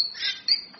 safety